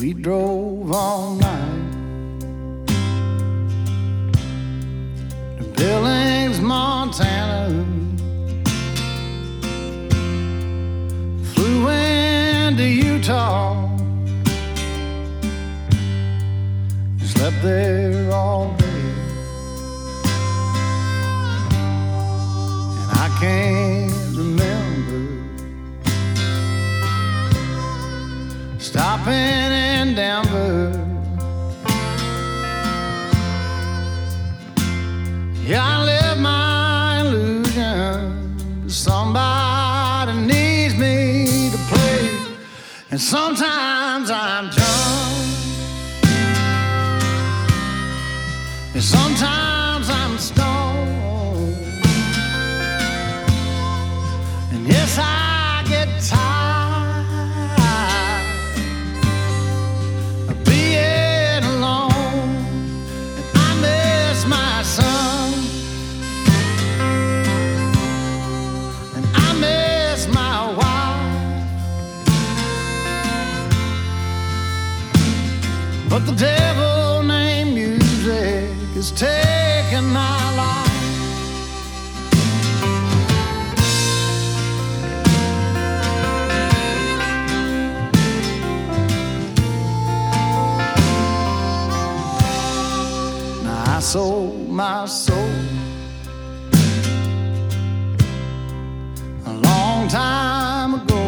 We drove all night to Billings, Montana. And sometimes I'm drunk, and sometimes I'm stoned, and yes, I I sold my soul a long time ago.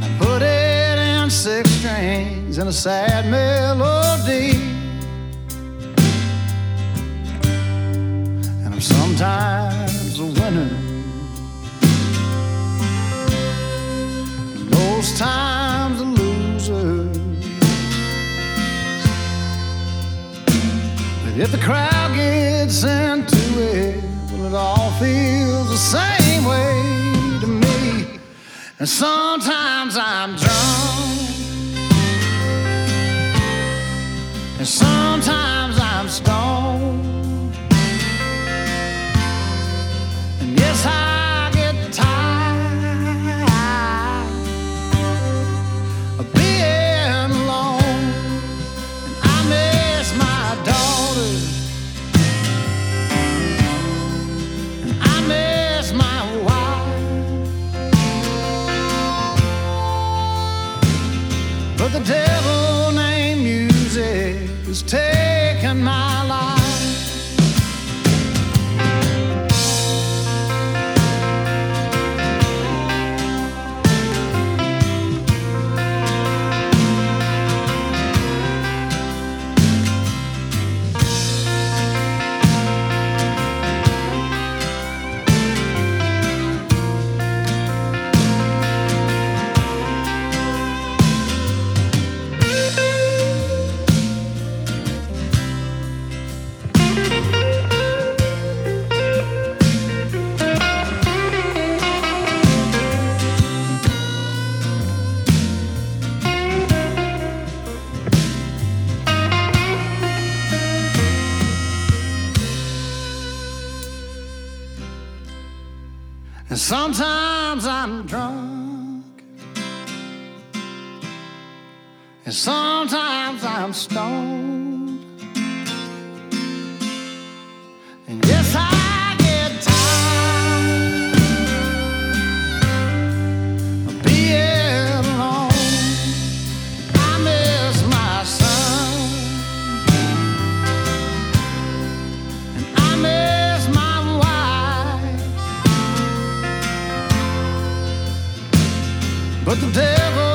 I put it in six strings and a sad melody. If the crowd gets into it, well, it all feels the same way to me. And sometimes I'm drunk, and sometimes I'm stoned. Is my And sometimes I'm drunk. And sometimes I'm stoned. But the devil